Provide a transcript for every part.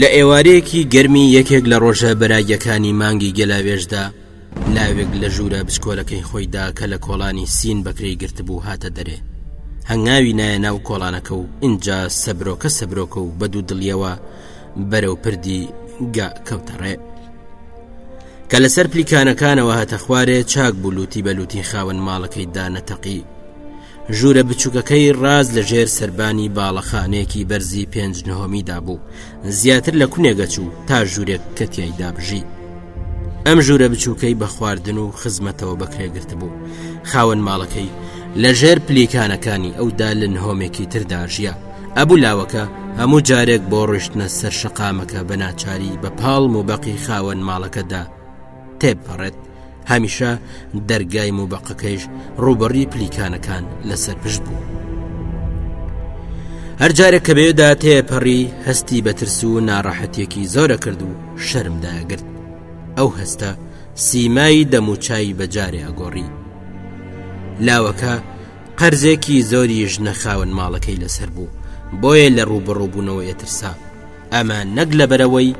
لە ئێوارەیەکی گەرمی یەکێک لە ڕۆژە بەراگەکانی مانگی گەلاوێژدا لاوێک لە ژوورە بچکۆلەکەی خۆیدا کە لە کۆڵانی سین بەکرێی گرتبوو هاتە دەرێ هەنگاوی نایە ناو کۆڵانەکە و ئینجا سەبرۆکە سەبرۆکە و بە دوو دڵیەوە بەرەو پردی گا کەوتەڕێ کە لەسەر پلیکانەکانەوە هاتە خوارێ چاک بوو لوتی بە لوتی خاوەن ماڵەکەی دانەتەقی ژوورە بچووکەکەی ڕاز لە ژێر سربانی باڵەخانەیەکی بەرزی پێنج نهۆمیدا بوو زیاتر لە کونێگە چوو تا ژوورێک کە تیایدا بژی ئەم ژوورە بچووکەی بە خواردن و خزمەتەوە بەکرێگرت بوو خاوەن ماڵەکەی لە ژێر پلیکانەکانی ئەودا لە نهۆمێکی تردا ژیە ئەبوو لاوەکە هەموو جارێک بۆ ڕۆشتنە سەر شەقامەکە بە ناچاری بە پاڵ و بەقی خاوەن ماڵەکەدا تێبپەڕێت هەمیشە دەرگای و بەقەکەیش ڕوبڕی پلیکانەکان لەسەر پشت بوو هەر جارێک کە بێدا تێپەڕی هەستی بەترس و ناڕەحەتێکی زۆرە کرد و شەرمداگرت ئەو هەستە سیمایی دەموچایی بەجارێ ئەگۆڕی لاوەکە قەرزێکی زۆری ژنە خاون ماڵەکەی لەسەر بوو بۆیە لە ڕووبڕووبوونەوە ئێترسا ئەمە نەک لەبەرەوەی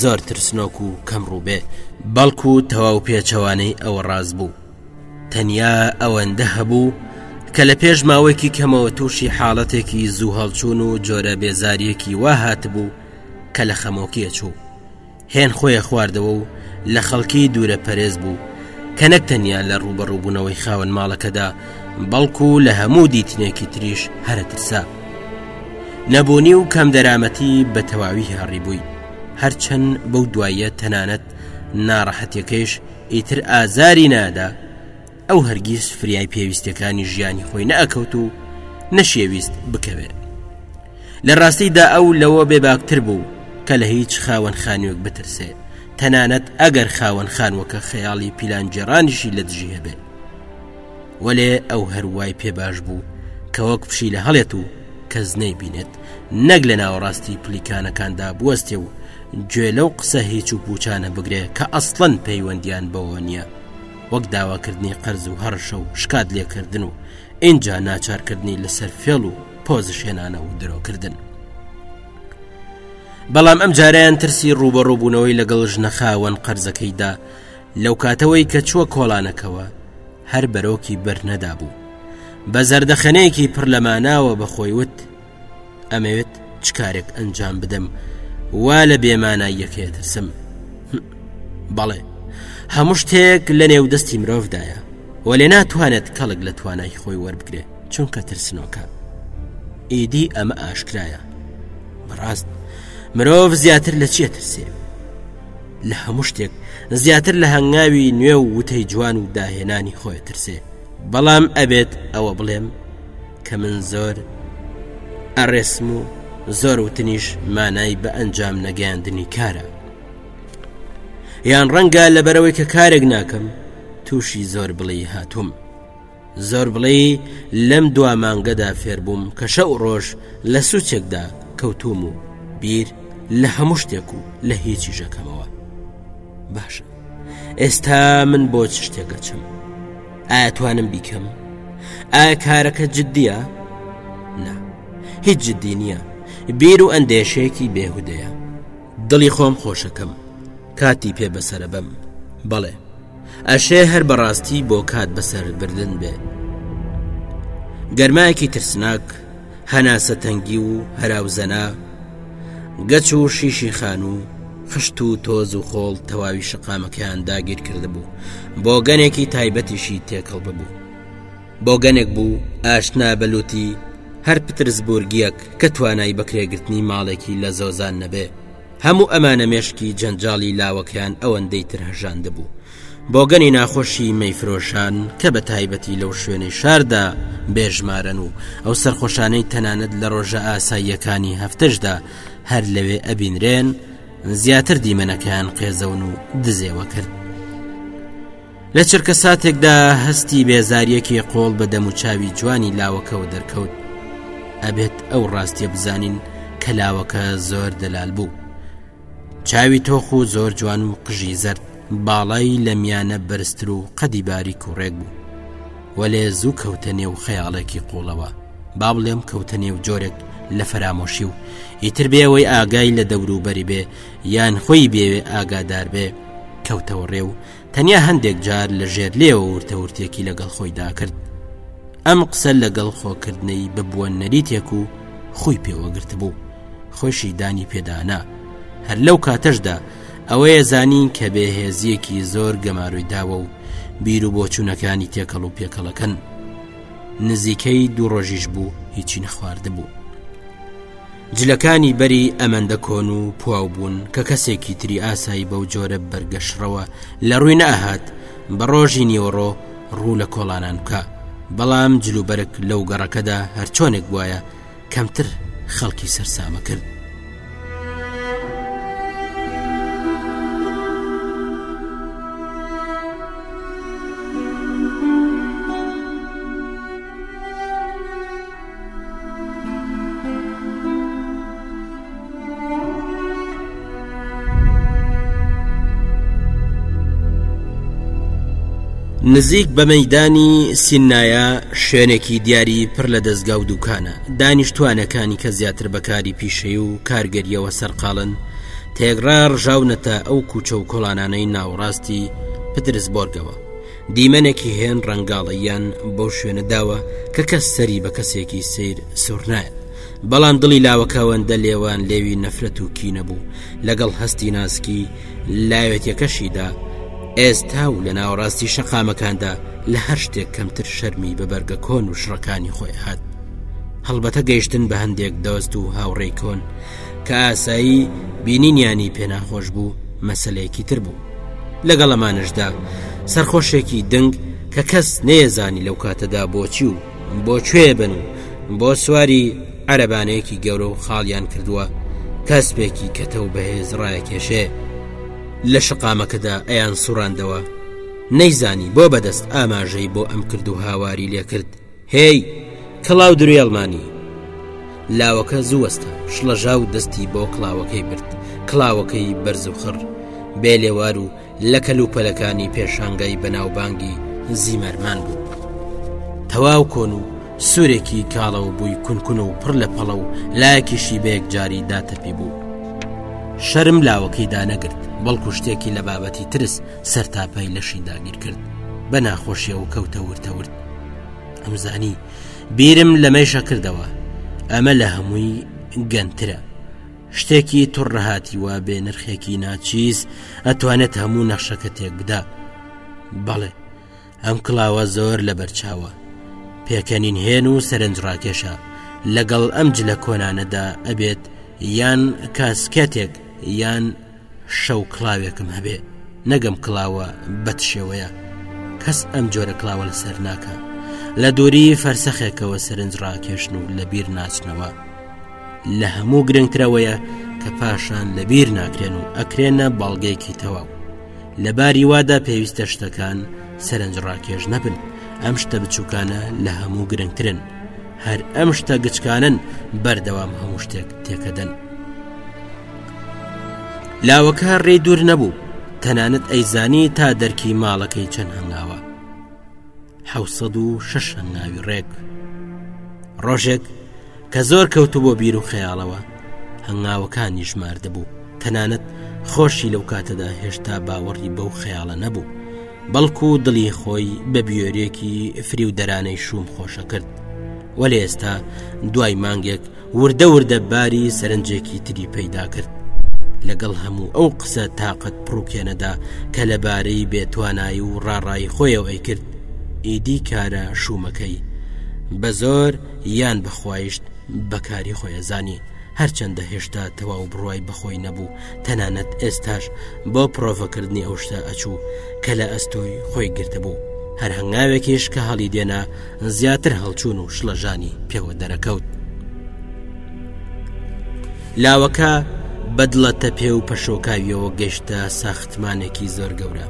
زۆر ترسنۆک و کەم ڕووبێ بەڵکو تەواو پێچەوانەی ئەوە ڕاست بوو تەنیا ئەوەندە هەبوو کە لە پێش ماوەیەکی کەمەوە تووشی حاڵەتێکی زوو هەڵچوون و جۆرە بێزاریەکی وا هاتبوو کە لە خەمۆکیە چوو هێن خۆیە خواردەوە و لە خەڵکی دوورە پەرێز بوو کە نەک تەنیا لە ڕوبەڕووبوونەوەی خاوەن ماڵەکەدا بەڵکو و لە هەموو دیتنێکی تریش هەرە ترسا نەبوونی و کەم دەرامەتی بە تەواوی هاڕی بووی هەرچەند بەو دواییە تەنانەت ناڕەحەتەکەیش ئیتر ئازاری نادا ئەو هەرگیز فریای پێویستەکانی ژیانی خۆی نەئەکەوت و نەشێویست بکەوێت لە ڕاستیدا ئەو لەوە بێباکتر بوو کە لە هیچ خاوەن خانوێک بترسێ تەنانەت ئەگەر خاوەن خانوەکە خەیاڵی پیلانجێڕانیشی لە دژی هەبێ وەلێ ئەو هەروای پێ باش بوو کە وەک پشی لە هەڵێت و کەس نەی بینێت نەک لە ناوەڕاستی پلیکانەکاندا بوەستێ و گوێ لەو قسە هیچ و پوچانە بگرێ کە ئەسڵەن پەیوەندیان بەوە نییە وەک داواکردنی قەرز و هەڕشە و شکات لێکردن و ئینجا ناچارکردنی لەسەر فێڵ و پۆزشێنانە و درۆکردن بەڵام ئەم جاریان ترسی ڕوبەڕوبوونەوەی لەگەڵ ژنەخاوەن قەرزەکەیدا لەو کاتەوەی کە چووە کۆڵانەکەوە هەر بەرۆکی بەرنەدا بوو بە زەردەخەنەیەکی پڕ لەماناوە بەخۆی وت ئەمەوێت چ کارێک ئەنجام بدەم وا لە بێماناییەکەیە ترسم بەڵێ هەموو شتێک لە نێو دەستی مرۆڤدایە وەێ ناتوانێت کەڵک لە توانای خۆی وەربگرێ چونکە ترسنۆکە ئیدی ئەمە ئاشکرایە بەڕاست مرۆڤ زیاتر لە چیە ترسێ لە هەموو شتێک زیاتر لە هەنگاوی نوێ و وتەی جوان و داهێنانی خۆی ترسێ بەڵام ئەبێت ئەوە بڵێم کە من زۆر ئەڕێسم و زۆر وتنیش مانای بە ئەنجام نەگەیاندنی کارە یان ڕەنگە لەبەرەوەی کە کارێک ناکەم تووشی زۆر بڵێ هاتووم زۆر بڵێ لەم دوا مانگەدا فێربووم کە شەو ڕۆژ لە سوچێکدا کەوتوم و بیر لە هەموو شتێک و لە هیچی ژەکەمەوە باشە ئێستا من بۆ چ شتێکە چم ئایا توانم بیکەم ئایا کارەکە جددیە نا هیچ جددی نییە بیر و ئەندێشەیەکی بێهودەیە دڵی خۆم خۆشەکەم کاتی پێ بەسرە بم بەڵێ ئەشێ هەر بەڕاستی بۆ کات بەسەر بردن بێ گەرمایەکی ترسناک هەناسە تەنگی و هەراوزەنا گەچ و شیشی خانوو و خشت و تۆز و خۆڵ تەواوی شقامەکەیان داگیر کرد بوو بۆگەنێکی تایبەتیشی تێکەڵ ببوو بۆگەنێک بوو ئاشنا بەلوتی هەر پترسبورگیەک کە توانای بەکرێگرتنی ماڵێکی لە زۆزان نەبێ هەموو ئەمانە مێشکی جەنجاڵی لاوەکەیان ئەوەندەی تر هەژاندە بوو بۆگەنی ناخۆشی مەیفرۆشان کە بە تایبەتی لەو شوێنەی شاردا بێژمارن و ئەو سەرخۆشانەی تەنانەت لە ڕۆژە ئاساییەکانی هەفتەشدا هەر لەوێ ئەبینرێن زیاتر دیمەنەکەیان قێزەون و دزێوە کرد لە چرکە ساتێکدا هەستی بێزاریەکی قۆڵ بە دەموچاوی جوانی لاوەکەەوە دەرکەوت ئەبێت ئەو ڕاستیە بزانین کە لاوەکە زۆر دەلال بوو چاوی تۆخ و زۆر جوان و قژی زەرد باڵای لە میانە بەرزتر و قەدی باریک و ڕێک بوو وەلێ زوو کەوتە نێو خەیاڵێکی قوڵەوە با بڵێم کەوتە نێو جۆرێک لە فەرامۆشی و ئیتر بێەوەی ئاگای لە دەوروبەری بێ یان خۆی بێوێ ئاگادار بێ کەوتەوە ڕێ و تەنیا هەندێک جار لە ژێر لێەوە ورتە ورتێکی لەگەڵ خۆی داکرد ئەم قسە لەگەڵ خۆکردنەی ببووە نەریتێک و خۆی پێوەگرت بوو خۆشی دانی پێدانا هەر لەو کاتەشدا ئەوەیە زانین کە بێهێزیەکی زۆر گەمارۆی داوە و بیر و بۆچوونەکانی تێکەڵ و پێکەڵەکەن نزیکەی دوو ڕۆژیش بوو هیچی نەخواردبوو جلەکانی بەری ئەمەندە کۆن و پواو بوون کە کەسێکی تری ئاسایی بەو جۆرە بەرگەشڕەوە لە ڕووی نەهات بە ڕۆژی نیوەڕۆ ڕوو لە کۆڵانان بکە بەڵام جلوبەرگ لەو گەڕەکەدا هەرچۆنێک وایە کەمتر خەڵکی سەرسامە کرد. نزیک بە مەدانی سینایە شوێنێکی دیاری پر لە دەستگا و دوکانە دانیشتوانەکانی کە زیاتر بەکاری پیشەی و کارگەریەوە سەرقاڵن تێگڕا ڕژاونەتە ئەو کوچە و کۆڵانانەی ناوڕاستی پترس بۆرگەوە دیمەنێکی هێن ڕەنگاڵەییان بەو شوێنە داوە کە کەس سەری بە کەسێکی سیر سورنایە بەڵام دڵی لاوەکەوەندە لێوان لێوی نەفرەت و کی نەبوو لەگەڵ هەستی ناسکی لاوێتەکەشیدا ئێستا و لە ناوەڕاستی شەقامەکاندا لە هەر شتێک کەمتر شەرمی بە بەرگە کۆن و شڕەکانی خۆی هات هەڵبەتە گەیشتن بە هەندێک دەست و هاوڕێی کۆن کە ئاسایی بینینیانی پێناخۆش بوو مەسلەیەکی تر بوو لەگەڵ ئەمانشدا سەرخۆشێکی دەنگ کە کەس نێزانی لەو کاتەدا بۆچی و بۆ کوێ بن و بۆ سواری عەرەبانەیەکی گەورە و خاڵیان کردووە کەسپێکی کەتە و بەهێز ڕایە کێشێ لە شقامەکەدا ئەیان سوڕاندەوە نەیزانی بۆ بەدەست ئاماژەی بۆ ئەم کرد و هاواری لێکرد هێی، کڵاو دروێڵمانی! لاوەکە زوو وەستا، شڵەژا و دەستی بۆ کڵاوەکەی برد، کڵاوەکەی بەرز و خڕ، بێ لێوار و لە کەلوپەلەکانی پێشانگای بەناوبانگی زیمەرمان بوو. تەواو کۆن و سوورێکی کاڵە و بووی کونکون و پڕ لە پەڵە و لایەکیشی بە یەکجاری داتەپیبوو. شەرم لاوەکەی دانەگرت، بەڵکو شتێکی لە بابەتی ترس، سەرتاپای لەشی داگیر کرد بە ناخۆشیەوە کەوتە ورتەورد ئەمزانی بیرم لەمەیشە کردەوە ئەمە لە هەمووی گەنترە شتێکی توڕەهاتی وا بێ نرخێکی ناچیز ئەتوانێت هەموو نەخشەکە تێک بدا بەڵێ ئەم کلاوە زۆر لە بەرچاوە پێکەنین هێن و سەرنجڕاکێشە لەگەڵ ئەم جلە کۆنانەدا ئەبێت یان کاسکێتێک یان شەو کڵاوێکم هەبێ نەگەم کڵاوە بەد شێوەیە کەس ئەم جۆرە کڵاوە لەسەر ناکە لە دووری فەرسەخێکەوە سەرنج ڕاکێشن و لەبیر ناچنەوە لە هەموو گرنگترەوەیە کە پاشان لەبیر ناکرێن و ئەکرێنە باڵگەیەکی تەواو لە باری وادا پێویستە شتەکان سەرنج ڕاکێش نەبن ئەم شتە بچووکانە لە هەموو گرنگترن هەر ئەم شتە گچکانن بەردەوام هەموو شتێک تێکەدەن لاوەکە ڕێ دوور نەبوو تەنانەت ئەیزانی تا دەرکی ماڵەکەی چەند هەنگاوە حوسەد و شەش هەنگاوی ڕێک ڕۆژێک کە زۆر کەوتو بۆ بیر و خەیاڵەوە هەنگاوەکانی ژماردەبوو تەنانەت خۆشی لەو کاتەدا هێشتا باوەڕی بەو خەیاڵە نەبوو بەڵکو و دڵی خۆی بە بیۆرێکی فریودەرانەی شوم خۆشە کرد وەلێ ئێستا دوای مانگێک وردە وردە باری سەرنجێکی تری پەیدا کرد لەگەڵ هەموو ئەو قسە تااقەت پڕوکێنەدا کە لەبارەی بێتوانایی و ڕاڕایی خۆیەوە ئەی کرد ئیدی کارە شوومەکەی بە زۆر یان بەخوایشت بەکاری خۆیەزانی هەرچەندە هێشتا تەواو بڕوای بەخۆی نەبوو تەنانەت ئێستاش بۆ پرۆڤەکردنی ئەو شتە ئەچوو کە لە ئەستۆی خۆی گرتبوو هەر هەنگاوێکیش کە هەڵی دێنا زیاتر هەڵچوون و شڵەژانی پێوە دەرەکەوت لاوەکە بەدڵە تەپێ و پەشۆکاویەوە گەشتە ساختمانێکی زۆر گەورە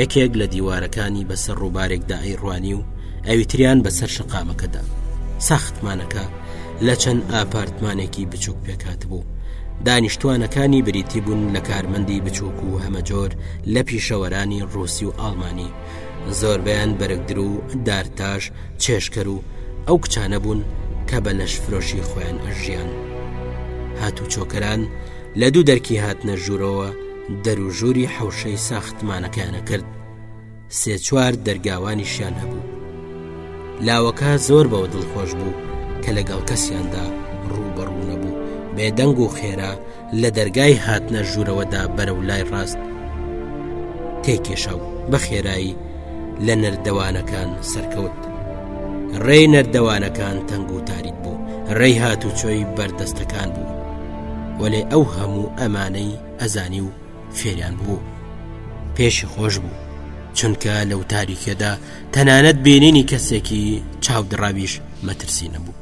یەکێک لە دیوارەکانی بەسەر ڕووبارێکدا ئەیڕوانی و ئەویتریان بەسەر شقامەکەدا ساختمانەکە لە چەند ئاپارتمانێکی بچووک پێکات بوو دانیشتوانەکانی بریتی بوون لە کارمەندی بچووک و هەمەجۆر لە پیشەوەرانی ڕوسی و ئاڵمانی زۆربەیان بەرگدر و دارتاش چێشکەر و ئەو کچانە بوون کە بە لەش فرۆشی خۆیان ئەژیان هاتوو چۆکەران لە دوو دەرکی هاتنە ژوورەوە دەروژووری حوشەی ساختمانەکانە کرد سێ چوار دەرگاوانیشیان هەبوو لاوەکە زۆر بەوە دڵخۆش بوو کە لەگەڵ کەسیاندا ڕووبەڕوونەبوو بێدەنگ و خێرا لە دەرگای هاتنە ژوورەوەدا بەرەو لای ڕاست تێکێشا و بە خێرایی لە نەردەوانەکان سەرکەوت ڕێی نەردەوانەکان تەنگ و تاریک بوو ڕێی هات و چۆی بەردەستەکان بوو وەلێ ئەو هەموو ئەمانەی ئەزانی و فێریان بوو پێشی خۆش بوو چونکە لەو تاریکەدا تەنانەت بینینی کەسێکی چاودڕاویش مەترسی نەبوو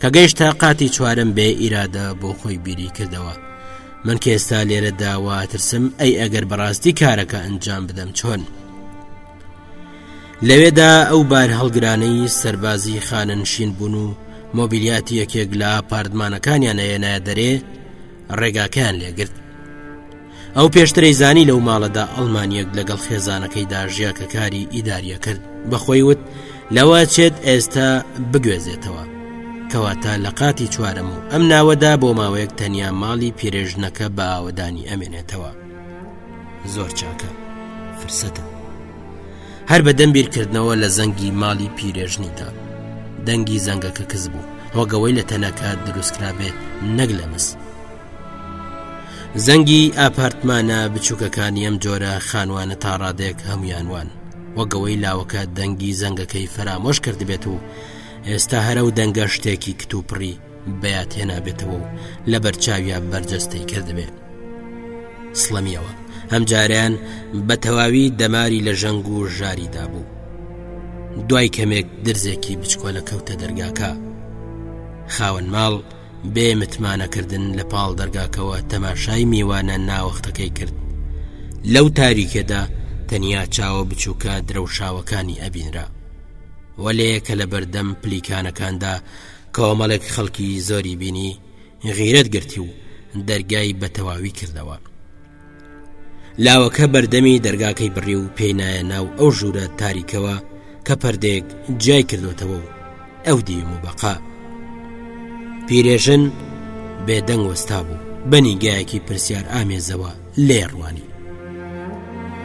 کە گەیشتە قاتی چوارم بێ ئیرادە بۆ خۆی بیری کردەوە من کە ئێستا لێرە داواترسم ئەی ئەگەر بەڕاستی کارەکە ئەنجام بدەم چۆن لەوێدا ئەو بار هەڵگرانەی سەربازی خانەنشین بوون و مۆبیلیاتی یەکێک لە پاردمانەکانیان نەیەنایە دەرێ ڕێگاکەیان لێگرت ئەو پێشترەی زانی لەو ماڵەدا ئەڵمانیەک لەگەڵ خێزانەکەیدا ژیا کە کاری ئیداریە کرد بەخۆی وت لەوە چێت ئێستا بگوێزێتەوە کەواتە لە قاتی چوارەم و ئەم ناوەدا بۆ ماوەیەک تەنیا ماڵی پیرێژنەکە بە ئاوەدانی ئەمێنێتەوە زۆر چاکە فرسەتە هەر بە دەم بیرکردنەوە لە زەنگی ماڵی پیرێژنیدا دەنگی زەنگەکە کز بوو هۆگەوەی لە تەنەکە دروستکرابێ نەک لە مست زەنگی ئاپارتمانە بچووکەکانی ئەم جۆرە خانوانە تا ڕادێک هەمویان وان وەگەوەی لاوەکە دەنگی زەنگەکەی فەرامۆش کردبێت و ئێستا هەرە و دەنگە شتێکی کتوپڕی بەیات هێنابێتەوە و لە بەرچاویا بەرجەستەی کردبێت سڵەمیەوە ئەم جاریان بە تەواوی دەماری لە ژەنگ و ژاری دابوو دوای کەمێک درزێکی بچکۆلە کەوتە دەرگاکە خاوەن ماڵ بێ متمانەکردن لە پاڵ دەرگاکەوە تەماشای میوانە ناوەختەکەی کرد لەو تاریکەدا تەنیا چاوە بچووکە درەوشاوەکانی ئەبینرا وەلێ کە لە بەردەم پلیکانەکاندا کۆمەڵێک خەڵکی زۆری بینی غیرەت گرتی و دەرگای بە تەواوی کردەوە لاوەکە بەردەمی دەرگاکەی بڕی و پێی نایە ناو ئەو ژوورە تاریکەوە کە پەردێک جیای کردوتەوە و ئەو دیم و بەقا پیرێژن بێدەنگ وەستا بوو بەنیگایەکی پرسیار ئامێزەوە لێڕوانی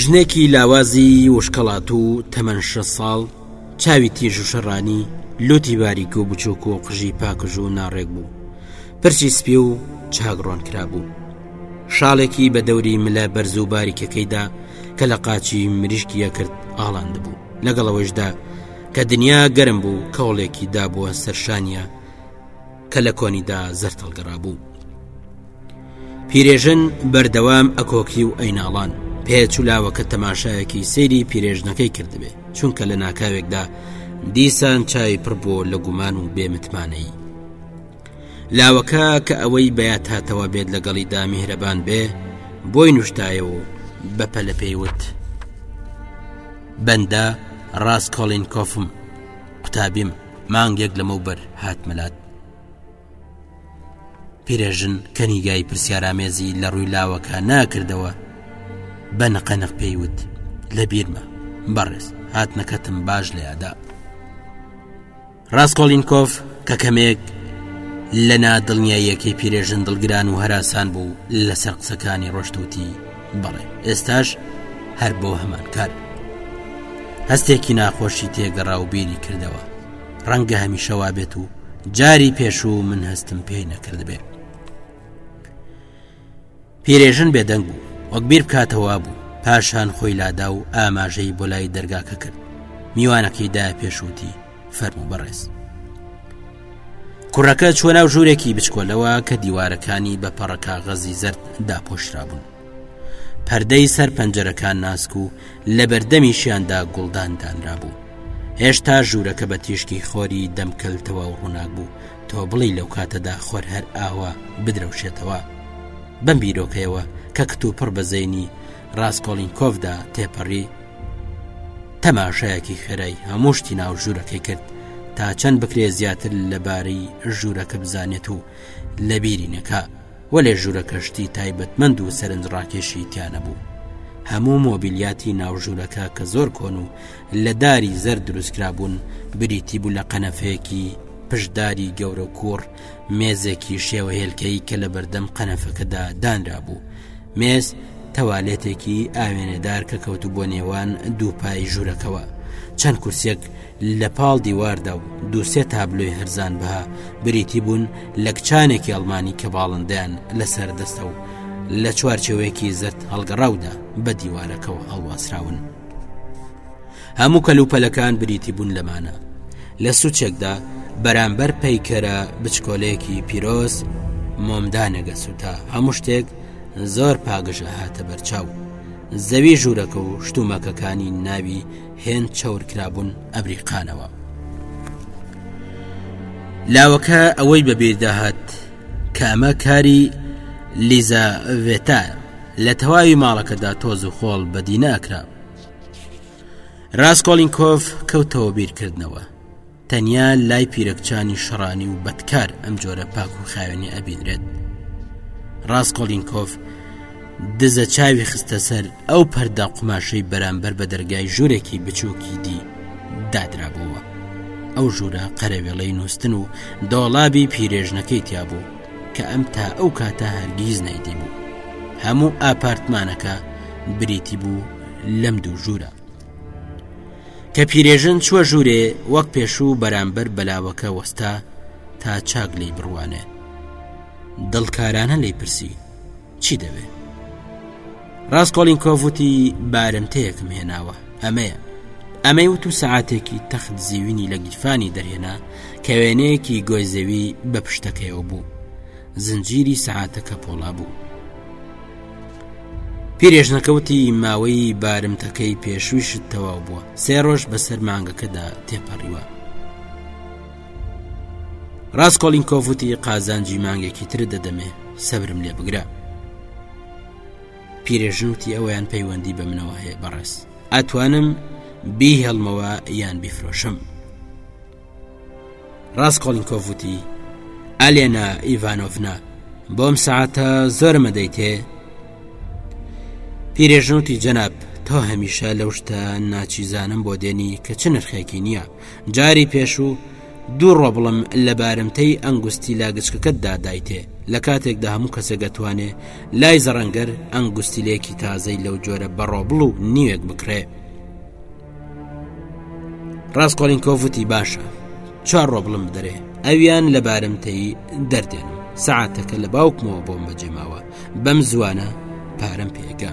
ژنێکی لاوازی وشکەڵاتوو تەمەن شە ساڵ چاوی تیژ و شەڕانی لوتی باریک و بچووک و قژی پاکژ و ناڕێک بوو پرچی سپی و چاگڕۆن کرابوو شاڵێکی بە دەوری ملە بەرز و باریکەکەیدا کە لە قاچی مریشکیە کرد ئاڵاند بوو لەگەڵەوەشدا کە دنیا گەرم بوو کەوڵێکی دابووە سەرشانە کە لە کۆنیدا زەرد هەڵگەڕابوو پیرێژن بەردەوام ئەکۆکی و ئەیناڵان پێچ و لاوەکە تەماشایەکی سەیری پیرێژنەکەی کردبێ چونکە لە ناکاوێکدا دیسان چای پڕبووە لە گومان و بێمتمانەی لاوەکە کە ئەوەی بەیات هاتەوە بێت لەگەڵیدا میهرەبان بێ بۆی نوشتایە و بەپە لە پێیوت بەندە ڕاستکۆڵین کۆفم قوتابیم مانگێک لەمەوبەر هاتمە لات پیرێژن کە نیگای پرسیارامێزی لە ڕووی لاوەکە ناکردەوە بە نەقەنق پێیوت لە بیرمە بەڕێز هاتنەکەتم باش لە یادا ڕاستکۆلینکۆف کە کەمێک لە نادڵنیاییەکەی پیرێژن دڵگران و هەراسان بوو لەسەر قسەکانی ڕۆشتوتی بەڵێ ئێستاش هەر بۆ هەمان کار هەستێکی ناخۆشی تێگەڕا و بیری کردەوە ڕەنگە هەمیشەوا بێت و جاری پێشوو من هەستم پێی نەکردبێ پیرێژن بێدەنگ بوو وەک بیر بکاتەوە بوو پاشان خۆی لادا و ئاماژەی بۆ لای دەرگاکە کرد میوانەکەیدا پێشووتی فەرموو بەڕێز کوڕەکە چوە ناو ژوورێکی بچکۆلەوە کە دیوارەکانی بە پەڕەکاغەزی زرد داپۆشرابوون پەردەی سەر پەنجەرەکان ناسک و لە بەردەمیشیاندا گوڵدان دانرا بوو هێشتا ژوورەکە بە تیشکی خۆری دەمکەل تەواو ڕووناک بوو تۆ بڵی لەو کاتەدا خۆر هەر ئاوە بدرەوشێتەوە بەم بیرۆکەیەوە کە کتتو پڕ بەزەینی ڕاستکۆڵینکۆفدا تێپەڕی تەماشایەکی خێرای هەموو شتی ناو ژوورەکەی کرد تا چەند بکرێ زیاتر لەبارەی ژوورەکە بزانێت و لەبیری نەکە وەلێ ژوورەکەشتی تایبەتمەند و سەرنج ڕاکێشی تیانە بوو هەموو مۆبیلیاتی ناوژوورەکە کە زۆر کۆن و لە داری زەر دروستکرا بوون بریتی بوو لە قەنەفەیەکی پشداری گەورە و کۆڕ مێزێکی شێوە هێلکەی کە لە بەردەم قەنەفەکەدا دانرا بوو مێز تەوالێتێکی ئاوێنەدار کە کەوتو بۆ نێوان دووپای ژوورەکەەوە چەند کورسێک لە پاڵ دیواردا و دووسێ تابلۆی هەرزان بەها بریتی بوون لە کچانێکی ئەڵمانی کە باڵندیان لەسەر دەستە و لە چوارچەوەیەکی زرد هەڵگەڕاودا بە دیوارەکەەوە هەڵواسراون هەموو کەلوپەلەکان بریتی بوون لەمانە لە سوچێکدا بەرامبەر پەیکەرە بچکۆلەیەکی پیرۆز مۆمدانێگە سووتا هەموو شتێک زۆر پاگژە هاتە بەرچاو زەوی ژوورەکە و شتومەکەکانی ناوی هێن چەورکرابوون ئەبریقانەوە لاوەکە ئەوەی بەبیرداهات کامە کاری لیزا ڤێتار لە تەواوی ماڵەکەدا تۆز و خۆڵ بەدیناکرا ڕاستکۆلینکۆف کەوتەوە بیرکردنەوە تەنیا لای پیرەکچانی شەڕانی و بەدکار ئەم جۆرە پاک و خاوێنی ئەبینرێت ڕاستکۆلینکۆف دزە چاوی خستە سەر ئەو پەردا قوماشەی بەرامبەر بە دەرگای ژوورێکی بچووکی دی دادرابووە ئەو ژوورە قەرەوێڵەی نووسن و دۆڵابی پیرێژنەکەی تیابوو کە ئەم تا ئەو کاتە هەرگیز نەیدیبوو هەموو ئاپارتمانەکە بریتی بوو لەم دوو ژوورە کە پیرێژن چوە ژوورێ وەک پێشوو بەرامبەر بەلاوەکە وەستا تا چاک لی بڕوانێ دڵکارانە لی پرسی چی دەوێ ڕاستکۆلینکۆڤ وتی بارمتەیەکم هێناوە ئەمەیە ئەمەی وت و سعاتێکی تەخت زیوینی لە گیرفانی دەرهێنا کە وێنەیەکی گۆی زەوی بە پشتەکەیەوە بوو زنجیری سعاتەکە پۆڵا بوو پیرێژنەکەوتی ماوەی بارمتەکەی پێشویشت تەواو بووە سێ ڕۆژ بەسەر مانگەکەدا تێپەڕیوە ڕاسکۆلینکۆف وتی قازانجی مانگێکی ترت دەدەمێ سەبرم لێ بگرە پیرێژن وتی ئەویان پەیوەندی بە منەوە هەیە بەڕێز ئەتوانم بیهێڵمەوە یان بیفرۆشم ڕاستکۆلنکۆڤ وتی ئەلێنا ئیڤانۆڤنا بۆم سعاتە زۆرمە دەیتێ پیرێژنوتی جەناب تۆ هەمیشە لەو شتە ناچیزانم بۆ دێنی کە چ نرخێکی نییە جاری پێشوو دوو ڕۆبڵم لە بارمتەی ئەنگوستی لاگچکەکەتدا دایتێ لە کاتێکدا هەموو کەسێک دەتوانێ لای زەڕەنگەر ئەنگوستیلێکی تازەی لەو جۆرە بەڕۆبڵ و نیوێک بکرێ ڕاستکۆڵین کۆڤوتی باشە چوار ڕۆبڵم بدەرێ ئەویان لە بارمتەی دەردێن سعاتەکە لە باوکمەوە بۆم بەجێماوە بەم زوانە پارەم پێگە.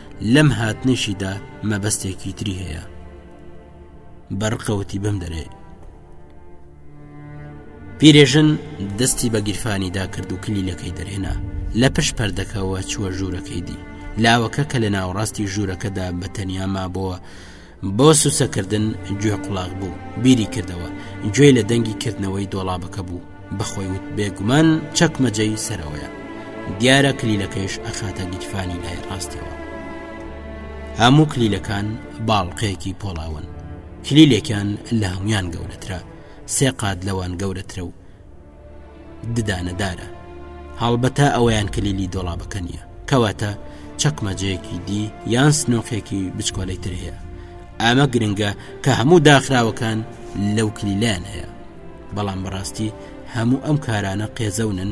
لەم هاتنشیدا مەبەستێکی تری هەیە بەڕقەوتی بم دەرێ پیرێژن دەستی بە گیرفانیدا کرد و کلیلەکەی دەرێنا لە پشت پەردەکەەوە چووە ژوورەکەی دی لاوەکە کە لە ناوەڕاستی ژوورەکەدا بە تەنیا مابەوە بۆ سوسەکردن گوێ قوڵاغ بوو بیری کردەوە گوێی لە دەنگی کردنەوەی دۆڵابەکە بوو بەخۆی وت بێگومان چەکمەجەی سەرەوەیە دیارە کلیلەکەش ئەخاتە گیرفانی لای ڕاستەوە هەموو کلیلەکان باڵقەیەکی پۆڵاون کلیلێکیان لە هەمویان گەورەترە سێ قات لەوان گەورەترە و ددانەدارە هەڵبەتە ئەویان کلیلی دۆڵابەکە نییە کەواتە چەکمەجەیەکی دی یان سنۆقێکی بچکۆلەی تر هەیە ئامە گرنگە کە هەموو داخراوەکان لەو کلیلیان هەیە بەڵام بەڕاستی هەموو ئەم کارانە قێزەونن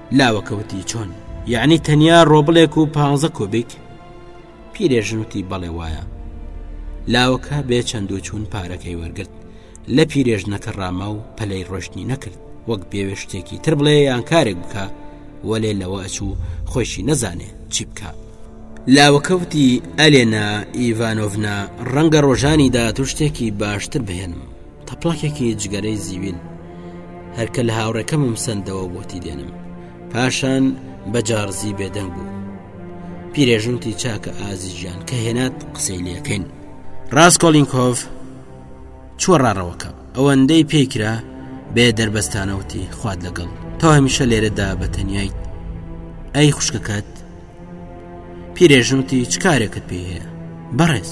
لاوەکەوتی چۆن یعنی تەنیا ڕۆبلێک و پازە کۆبیک پیرێژنوتی بەڵێ وایە لاوەکە بێ چەند و چوون پارەکەی وەرگرت لە پیرێژنەکە ڕاما و پەلەی ڕۆشتنی نەکرد وەک بێوێ شتێکی تر بڵێ یان کارێک بکە وەلێ لەوە ئەچوو خۆشی نەزانێ چی بکە لاوەکەوتی ئەلێنا ئیڤانۆڤنا ڕەنگە ڕۆژانی داهاتوو شتێکی باشتر بهێنم تەپڵەکێکی جگەرەی زیوین هەرکە لە هاوڕێکەمم سندەوە بۆتی دێنم پاشان بە جارزی بێدەنگ بوو پیرێژنتی چاکە ئازیجیان کە هێنات قسەی لەکەین ڕاستکۆلینکۆف چوە ڕاڕەوەکە ئەوەندەی پێکرا بێ دەربەستانەوتی خوارد لەگەڵ تا هەمیشە لێرەدا بە تەنیایت ئەی خوشکەکەت پیرێژنتی چ کارێکت پێ هەیە بەڕێز